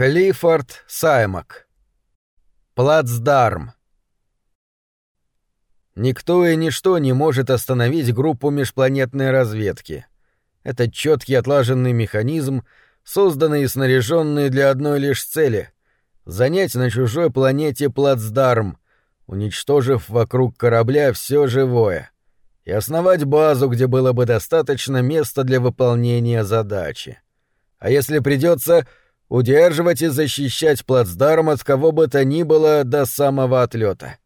Клиффорд Саймак. Плацдарм. Никто и ничто не может остановить группу межпланетной разведки. Это четкий отлаженный механизм, созданный и снаряженный для одной лишь цели — занять на чужой планете плацдарм, уничтожив вокруг корабля все живое, и основать базу, где было бы достаточно места для выполнения задачи. А если придется удерживать и защищать плацдарм от кого бы то ни было до самого отлета.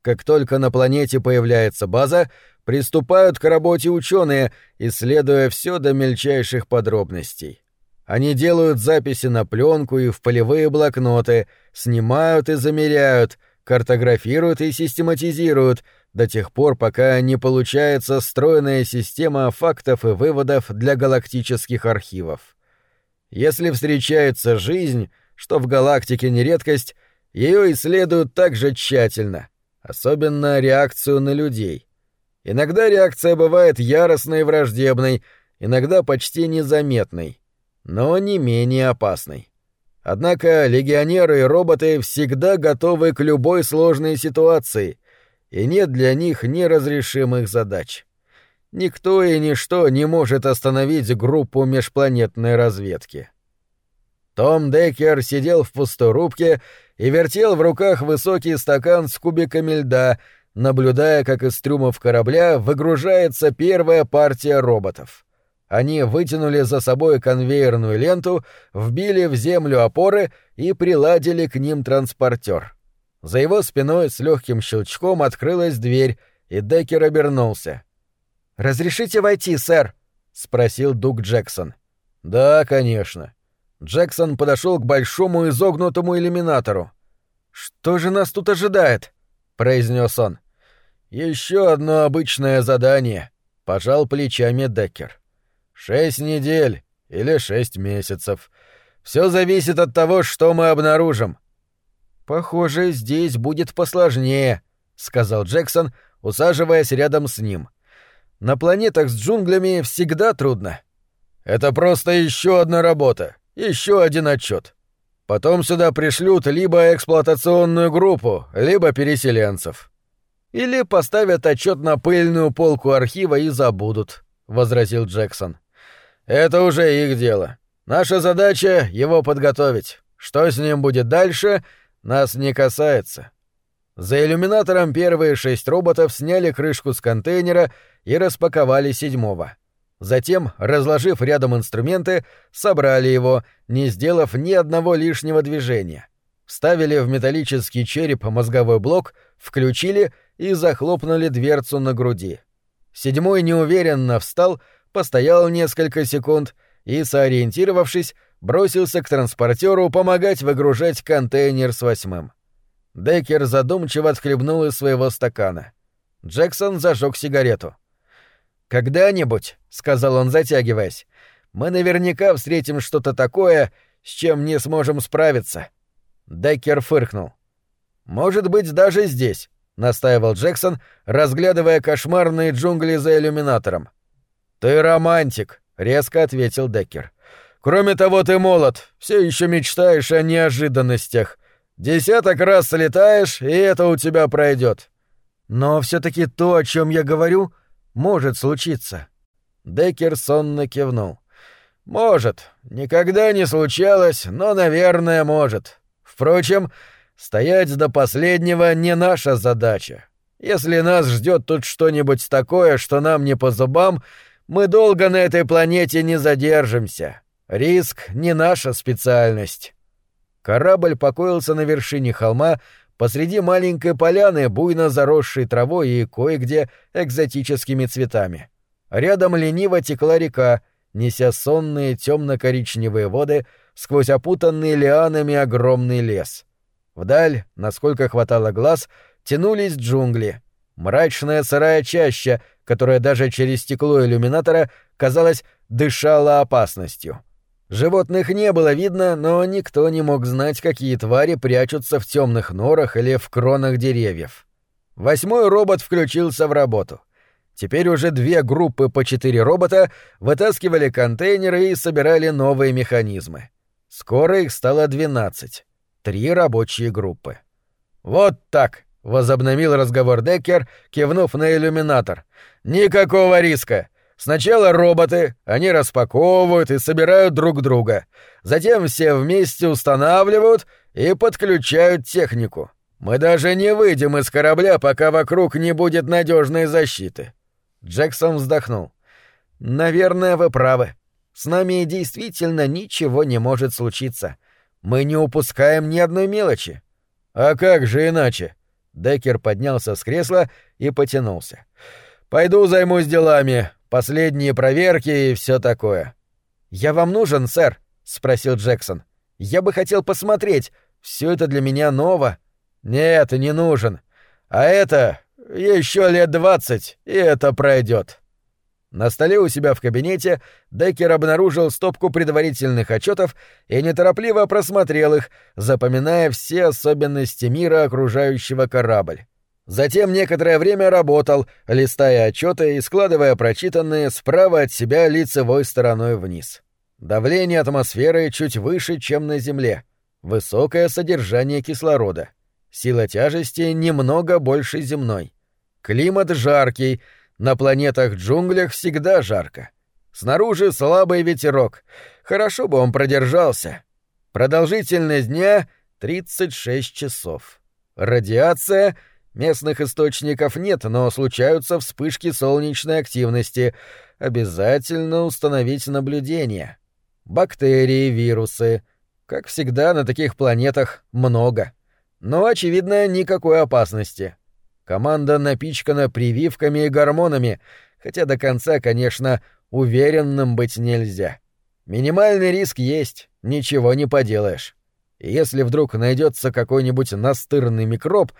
Как только на планете появляется база, приступают к работе ученые, исследуя все до мельчайших подробностей. Они делают записи на пленку и в полевые блокноты, снимают и замеряют, картографируют и систематизируют до тех пор, пока не получается стройная система фактов и выводов для галактических архивов. Если встречается жизнь, что в галактике не редкость, ее исследуют так же тщательно, особенно реакцию на людей. Иногда реакция бывает яростной и враждебной, иногда почти незаметной, но не менее опасной. Однако легионеры и роботы всегда готовы к любой сложной ситуации, и нет для них неразрешимых задач. Никто и ничто не может остановить группу межпланетной разведки. Том Деккер сидел в пустой рубке и вертел в руках высокий стакан с кубиками льда, наблюдая, как из трюмов корабля выгружается первая партия роботов. Они вытянули за собой конвейерную ленту, вбили в землю опоры и приладили к ним транспортер. За его спиной с легким щелчком открылась дверь, и Деккер обернулся. «Разрешите войти, сэр?» — спросил Дуг Джексон. «Да, конечно». Джексон подошел к большому изогнутому иллюминатору. «Что же нас тут ожидает?» — произнес он. Еще одно обычное задание», — пожал плечами Деккер. «Шесть недель или шесть месяцев. Все зависит от того, что мы обнаружим». «Похоже, здесь будет посложнее», — сказал Джексон, усаживаясь рядом с ним. На планетах с джунглями всегда трудно. Это просто еще одна работа, еще один отчет. Потом сюда пришлют либо эксплуатационную группу, либо переселенцев. Или поставят отчет на пыльную полку архива и забудут, возразил Джексон. Это уже их дело. Наша задача его подготовить. Что с ним будет дальше, нас не касается. За иллюминатором первые шесть роботов сняли крышку с контейнера и распаковали седьмого. Затем, разложив рядом инструменты, собрали его, не сделав ни одного лишнего движения. Вставили в металлический череп мозговой блок, включили и захлопнули дверцу на груди. Седьмой неуверенно встал, постоял несколько секунд и, сориентировавшись, бросился к транспортеру помогать выгружать контейнер с восьмым. Деккер задумчиво отхлебнул из своего стакана. Джексон зажег сигарету. «Когда-нибудь», — сказал он, затягиваясь, — «мы наверняка встретим что-то такое, с чем не сможем справиться». Деккер фыркнул. «Может быть, даже здесь», — настаивал Джексон, разглядывая кошмарные джунгли за иллюминатором. «Ты романтик», — резко ответил Деккер. «Кроме того, ты молод, все еще мечтаешь о неожиданностях. Десяток раз слетаешь, и это у тебя пройдет. Но все-таки то, о чем я говорю, может случиться. Деккер сонно кивнул. Может, никогда не случалось, но, наверное, может. Впрочем, стоять до последнего не наша задача. Если нас ждет тут что-нибудь такое, что нам не по зубам, мы долго на этой планете не задержимся. Риск не наша специальность. Корабль покоился на вершине холма посреди маленькой поляны, буйно заросшей травой и кое-где экзотическими цветами. Рядом лениво текла река, неся сонные темно-коричневые воды сквозь опутанный лианами огромный лес. Вдаль, насколько хватало глаз, тянулись джунгли. Мрачная сырая чаща, которая даже через стекло иллюминатора, казалось, дышала опасностью. Животных не было видно, но никто не мог знать, какие твари прячутся в темных норах или в кронах деревьев. Восьмой робот включился в работу. Теперь уже две группы по четыре робота вытаскивали контейнеры и собирали новые механизмы. Скоро их стало двенадцать. Три рабочие группы. «Вот так!» — возобновил разговор Деккер, кивнув на иллюминатор. «Никакого риска. Сначала роботы, они распаковывают и собирают друг друга. Затем все вместе устанавливают и подключают технику. Мы даже не выйдем из корабля, пока вокруг не будет надежной защиты. Джексон вздохнул. Наверное, вы правы. С нами действительно ничего не может случиться. Мы не упускаем ни одной мелочи. А как же иначе? Деккер поднялся с кресла и потянулся. Пойду займусь делами, последние проверки и все такое. Я вам нужен, сэр? спросил Джексон. Я бы хотел посмотреть. Все это для меня ново. Нет, не нужен. А это еще лет двадцать, и это пройдет. На столе у себя в кабинете Деккер обнаружил стопку предварительных отчетов и неторопливо просмотрел их, запоминая все особенности мира, окружающего корабль. Затем некоторое время работал, листая отчеты и складывая прочитанные справа от себя лицевой стороной вниз. Давление атмосферы чуть выше, чем на Земле. Высокое содержание кислорода. Сила тяжести немного больше земной. Климат жаркий, на планетах-джунглях всегда жарко. Снаружи слабый ветерок. Хорошо бы он продержался. Продолжительность дня — 36 часов. Радиация — местных источников нет, но случаются вспышки солнечной активности. Обязательно установить наблюдение. Бактерии, вирусы. Как всегда, на таких планетах много. Но, очевидно, никакой опасности. Команда напичкана прививками и гормонами, хотя до конца, конечно, уверенным быть нельзя. Минимальный риск есть, ничего не поделаешь. И если вдруг найдется какой-нибудь настырный микроб,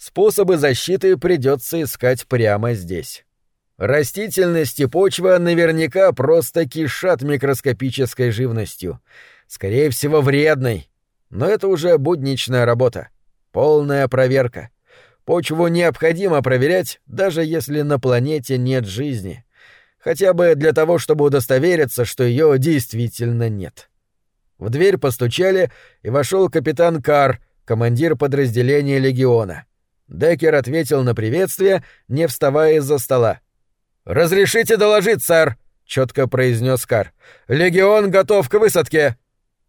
способы защиты придется искать прямо здесь. Растительность и почва наверняка просто кишат микроскопической живностью. Скорее всего, вредной. Но это уже будничная работа. Полная проверка. Почву необходимо проверять, даже если на планете нет жизни. Хотя бы для того, чтобы удостовериться, что ее действительно нет. В дверь постучали, и вошел капитан Кар, командир подразделения легиона. Деккер ответил на приветствие, не вставая из-за стола. «Разрешите доложить, сэр!» — четко произнес Кар. «Легион готов к высадке!»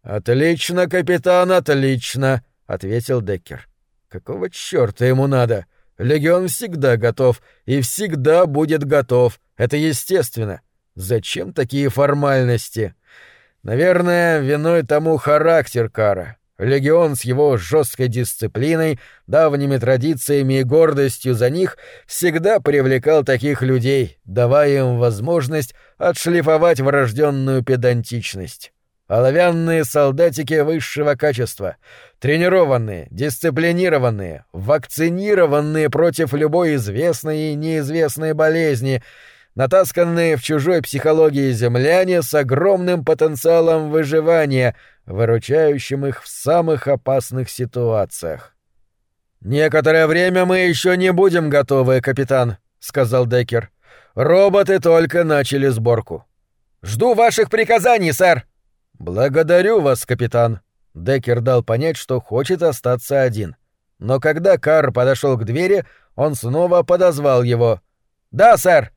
«Отлично, капитан, отлично!» — ответил Деккер. Какого чёрта ему надо? Легион всегда готов и всегда будет готов. Это естественно. Зачем такие формальности? Наверное, виной тому характер Кара. Легион с его жесткой дисциплиной, давними традициями и гордостью за них всегда привлекал таких людей, давая им возможность отшлифовать врожденную педантичность. Оловянные солдатики высшего качества, тренированные, дисциплинированные, вакцинированные против любой известной и неизвестной болезни, натасканные в чужой психологии земляне с огромным потенциалом выживания, выручающим их в самых опасных ситуациях. «Некоторое время мы еще не будем готовы, капитан», — сказал Деккер. «Роботы только начали сборку». «Жду ваших приказаний, сэр», «Благодарю вас, капитан». Деккер дал понять, что хочет остаться один. Но когда Кар подошел к двери, он снова подозвал его. «Да, сэр!»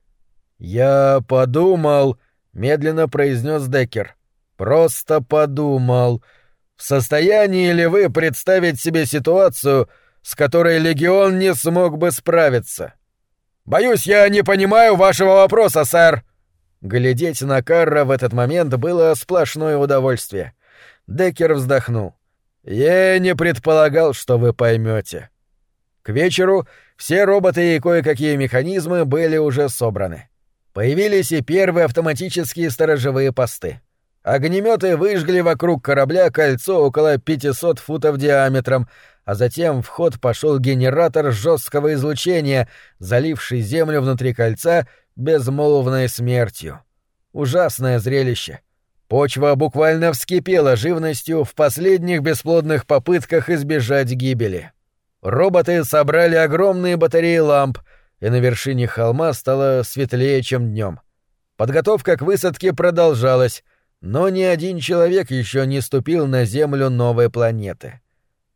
«Я подумал», — медленно произнес Деккер. «Просто подумал. В состоянии ли вы представить себе ситуацию, с которой Легион не смог бы справиться?» «Боюсь, я не понимаю вашего вопроса, сэр», Глядеть на Карра в этот момент было сплошное удовольствие. Деккер вздохнул. «Я не предполагал, что вы поймете. К вечеру все роботы и кое-какие механизмы были уже собраны. Появились и первые автоматические сторожевые посты. Огнеметы выжгли вокруг корабля кольцо около 500 футов диаметром, а затем в ход пошел генератор жесткого излучения, заливший землю внутри кольца безмолвной смертью. Ужасное зрелище. Почва буквально вскипела живностью в последних бесплодных попытках избежать гибели. Роботы собрали огромные батареи ламп, и на вершине холма стало светлее, чем днем. Подготовка к высадке продолжалась, но ни один человек еще не ступил на землю новой планеты.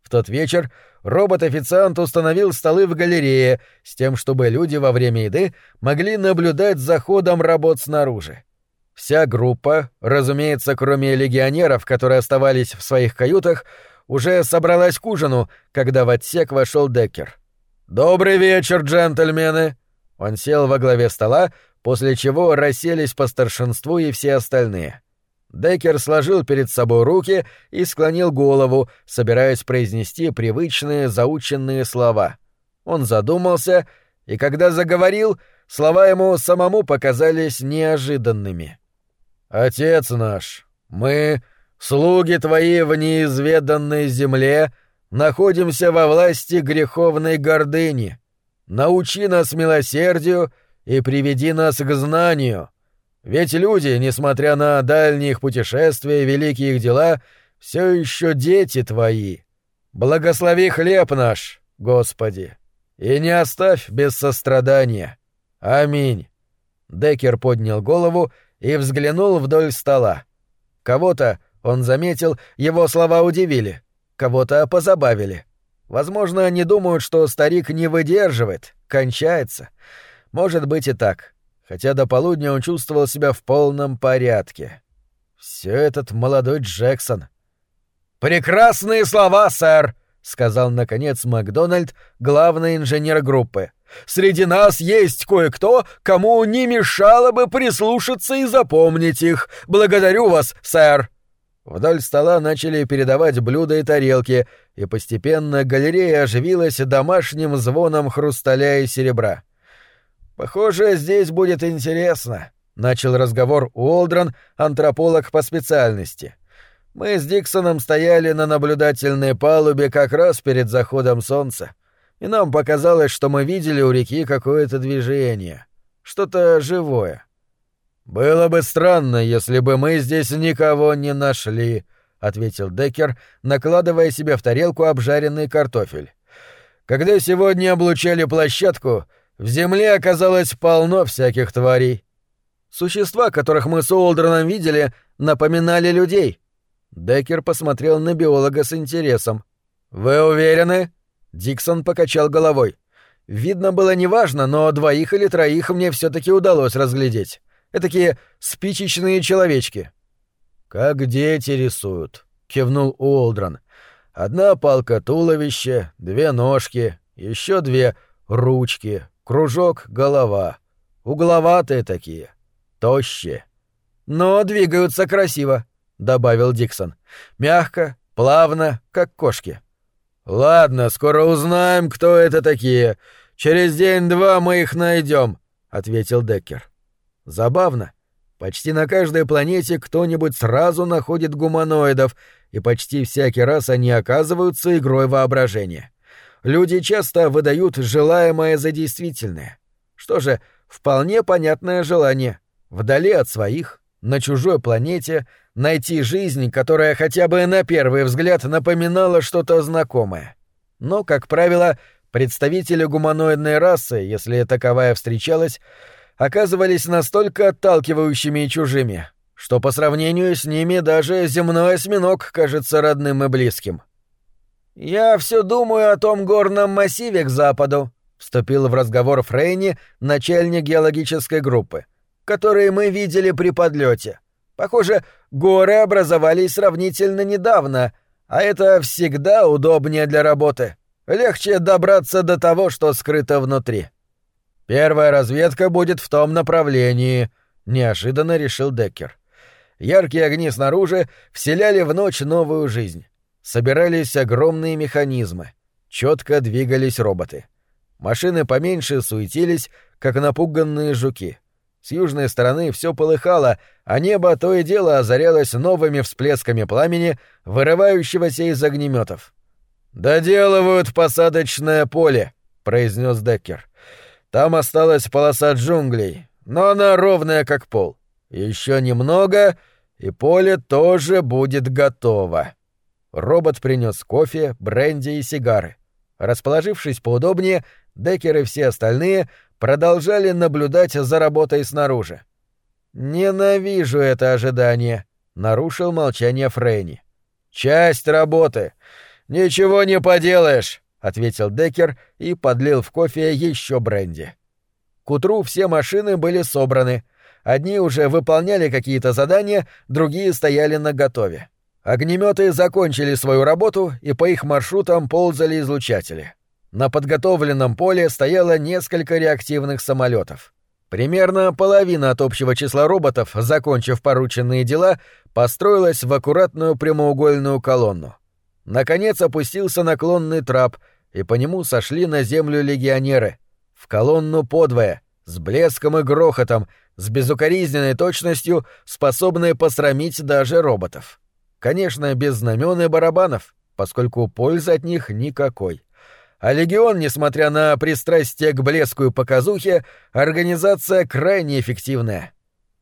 В тот вечер робот-официант установил столы в галерее с тем, чтобы люди во время еды могли наблюдать за ходом работ снаружи. Вся группа, разумеется, кроме легионеров, которые оставались в своих каютах, уже собралась к ужину, когда в отсек вошел Деккер. «Добрый вечер, джентльмены!» Он сел во главе стола, после чего расселись по старшинству и все остальные. Деккер сложил перед собой руки и склонил голову, собираясь произнести привычные заученные слова. Он задумался, и когда заговорил, слова ему самому показались неожиданными. «Отец наш, мы, слуги твои в неизведанной земле, находимся во власти греховной гордыни. Научи нас милосердию и приведи нас к знанию. Ведь люди, несмотря на дальние их путешествия и великие их дела, все еще дети твои. Благослови хлеб наш, Господи, и не оставь без сострадания. Аминь. Декер поднял голову и взглянул вдоль стола. Кого-то, он заметил, его слова удивили, кого-то позабавили. Возможно, они думают, что старик не выдерживает, кончается. Может быть и так. Хотя до полудня он чувствовал себя в полном порядке. Все этот молодой Джексон. «Прекрасные слова, сэр!» — сказал, наконец, Макдональд, главный инженер группы. Среди нас есть кое-кто, кому не мешало бы прислушаться и запомнить их. Благодарю вас, сэр!» Вдоль стола начали передавать блюда и тарелки, и постепенно галерея оживилась домашним звоном хрусталя и серебра. «Похоже, здесь будет интересно», — начал разговор Уолдрон, антрополог по специальности. «Мы с Диксоном стояли на наблюдательной палубе как раз перед заходом солнца и нам показалось, что мы видели у реки какое-то движение, что-то живое. Было бы странно, если бы мы здесь никого не нашли, ответил Деккер, накладывая себе в тарелку обжаренный картофель. Когда сегодня облучали площадку, в земле оказалось полно всяких тварей. Существа, которых мы с Уолдроном видели, напоминали людей. Деккер посмотрел на биолога с интересом. Вы уверены? Диксон покачал головой. Видно было неважно, но двоих или троих мне все таки удалось разглядеть. Этакие спичечные человечки. «Как дети рисуют», — кивнул Уолдрон. «Одна палка туловище, две ножки, еще две ручки, кружок — голова. Угловатые такие, тощие. Но двигаются красиво», — добавил Диксон. «Мягко, плавно, как кошки». «Ладно, скоро узнаем, кто это такие. Через день-два мы их найдем», — ответил Деккер. Забавно. Почти на каждой планете кто-нибудь сразу находит гуманоидов, и почти всякий раз они оказываются игрой воображения. Люди часто выдают желаемое за действительное. Что же, вполне понятное желание. Вдали от своих, на чужой планете, найти жизнь, которая хотя бы на первый взгляд напоминала что-то знакомое. Но, как правило, представители гуманоидной расы, если таковая встречалась, оказывались настолько отталкивающими и чужими, что по сравнению с ними даже земной осьминог кажется родным и близким. «Я все думаю о том горном массиве к западу», — вступил в разговор Фрейни, начальник геологической группы, который мы видели при подлете. Похоже, горы образовались сравнительно недавно, а это всегда удобнее для работы. Легче добраться до того, что скрыто внутри. Первая разведка будет в том направлении, неожиданно решил Деккер. Яркие огни снаружи вселяли в ночь новую жизнь. Собирались огромные механизмы. Четко двигались роботы. Машины поменьше суетились, как напуганные жуки. С южной стороны все полыхало, а небо то и дело озарялось новыми всплесками пламени, вырывающегося из огнеметов. «Доделывают посадочное поле», — произнес Деккер. «Там осталась полоса джунглей, но она ровная, как пол. Еще немного, и поле тоже будет готово». Робот принес кофе, бренди и сигары. Расположившись поудобнее, Деккер и все остальные продолжали наблюдать за работой снаружи. «Ненавижу это ожидание», — нарушил молчание Фрейни. «Часть работы. Ничего не поделаешь», — ответил Деккер и подлил в кофе еще бренди. К утру все машины были собраны. Одни уже выполняли какие-то задания, другие стояли наготове. Огнеметы закончили свою работу, и по их маршрутам ползали излучатели. На подготовленном поле стояло несколько реактивных самолетов. Примерно половина от общего числа роботов, закончив порученные дела, построилась в аккуратную прямоугольную колонну. Наконец опустился наклонный трап, и по нему сошли на землю легионеры. В колонну подвое, с блеском и грохотом, с безукоризненной точностью, способные посрамить даже роботов. Конечно, без знамен и барабанов, поскольку пользы от них никакой. А легион, несмотря на пристрастие к блеску и показухе, организация крайне эффективная.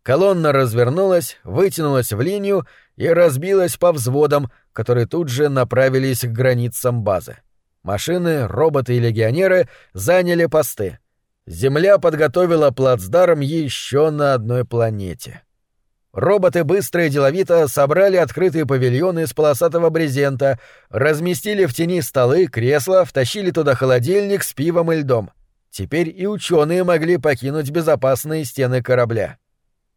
Колонна развернулась, вытянулась в линию и разбилась по взводам, которые тут же направились к границам базы. Машины, роботы и легионеры заняли посты. Земля подготовила плацдарм еще на одной планете. Роботы быстро и деловито собрали открытые павильоны из полосатого брезента, разместили в тени столы, кресла, втащили туда холодильник с пивом и льдом. Теперь и ученые могли покинуть безопасные стены корабля.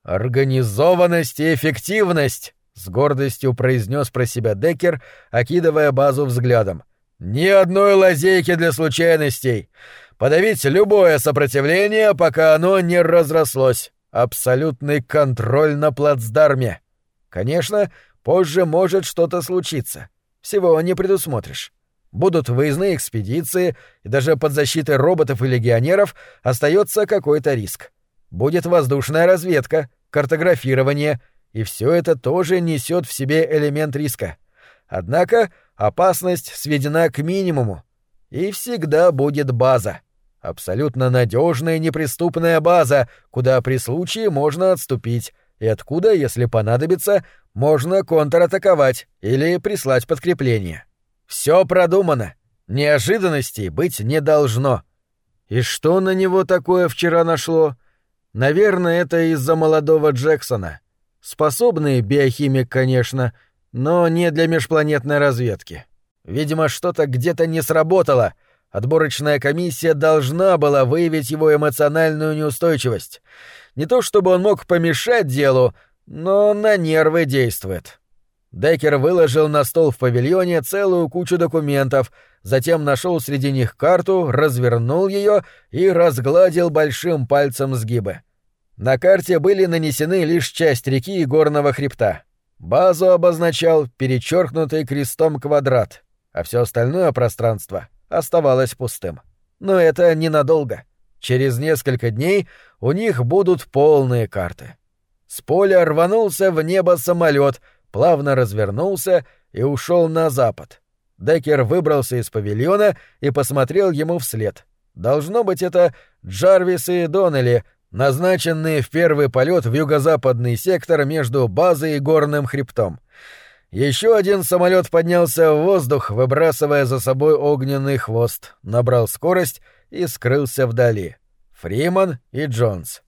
«Организованность и эффективность!» — с гордостью произнес про себя Деккер, окидывая базу взглядом. «Ни одной лазейки для случайностей. Подавить любое сопротивление, пока оно не разрослось. Абсолютный контроль на плацдарме. Конечно, позже может что-то случиться. Всего не предусмотришь. Будут выездные экспедиции, и даже под защитой роботов и легионеров остается какой-то риск. Будет воздушная разведка, картографирование, и все это тоже несет в себе элемент риска. Однако опасность сведена к минимуму, и всегда будет база. Абсолютно надежная неприступная база, куда при случае можно отступить, и откуда, если понадобится, можно контратаковать или прислать подкрепление. Все продумано. Неожиданностей быть не должно. И что на него такое вчера нашло? Наверное, это из-за молодого Джексона. Способный биохимик, конечно, но не для межпланетной разведки. Видимо, что-то где-то не сработало — Отборочная комиссия должна была выявить его эмоциональную неустойчивость. Не то чтобы он мог помешать делу, но на нервы действует. Деккер выложил на стол в павильоне целую кучу документов, затем нашел среди них карту, развернул ее и разгладил большим пальцем сгибы. На карте были нанесены лишь часть реки и горного хребта. Базу обозначал перечеркнутый крестом квадрат, а все остальное пространство — оставалось пустым. Но это ненадолго. Через несколько дней у них будут полные карты. С поля рванулся в небо самолет, плавно развернулся и ушел на запад. Деккер выбрался из павильона и посмотрел ему вслед. Должно быть, это Джарвис и Доннелли, назначенные в первый полет в юго-западный сектор между базой и горным хребтом. Еще один самолет поднялся в воздух, выбрасывая за собой огненный хвост, набрал скорость и скрылся вдали. Фриман и Джонс.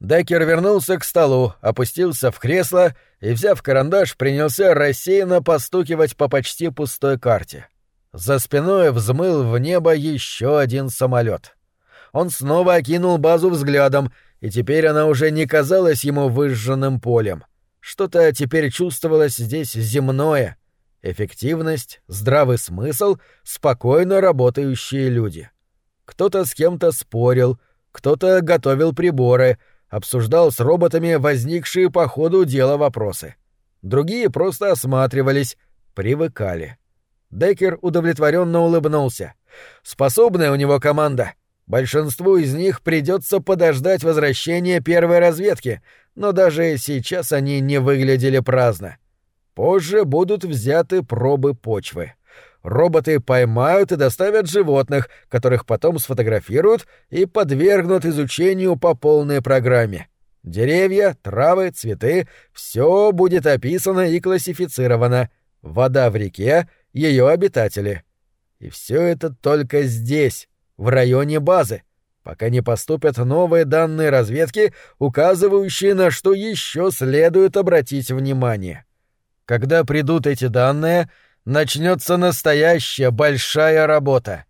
Деккер вернулся к столу, опустился в кресло и, взяв карандаш, принялся рассеянно постукивать по почти пустой карте. За спиной взмыл в небо еще один самолет. Он снова окинул базу взглядом, и теперь она уже не казалась ему выжженным полем. Что-то теперь чувствовалось здесь земное. Эффективность, здравый смысл, спокойно работающие люди. Кто-то с кем-то спорил, кто-то готовил приборы, обсуждал с роботами возникшие по ходу дела вопросы. Другие просто осматривались, привыкали. Деккер удовлетворенно улыбнулся. Способная у него команда. Большинству из них придется подождать возвращения первой разведки, но даже сейчас они не выглядели праздно. Позже будут взяты пробы почвы. Роботы поймают и доставят животных, которых потом сфотографируют и подвергнут изучению по полной программе. Деревья, травы, цветы — все будет описано и классифицировано. Вода в реке, ее обитатели. И все это только здесь, в районе базы пока не поступят новые данные разведки, указывающие на что еще следует обратить внимание. Когда придут эти данные, начнется настоящая большая работа.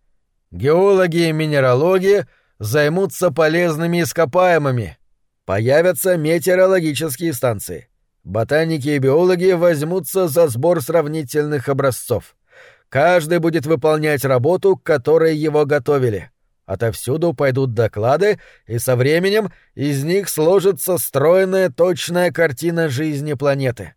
Геологи и минералоги займутся полезными ископаемыми. Появятся метеорологические станции. Ботаники и биологи возьмутся за сбор сравнительных образцов. Каждый будет выполнять работу, к которой его готовили. Отовсюду пойдут доклады, и со временем из них сложится стройная точная картина жизни планеты.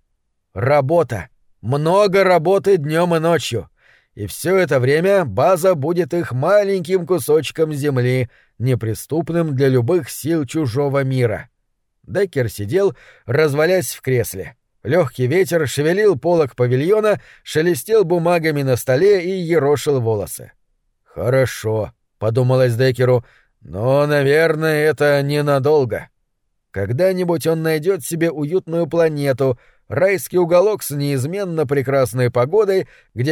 Работа. Много работы днем и ночью. И все это время база будет их маленьким кусочком земли, неприступным для любых сил чужого мира. Деккер сидел, развалясь в кресле. Легкий ветер шевелил полок павильона, шелестел бумагами на столе и ерошил волосы. «Хорошо», — подумалось Деккеру, — «но, наверное, это ненадолго». Когда-нибудь он найдет себе уютную планету, райский уголок с неизменно прекрасной погодой, где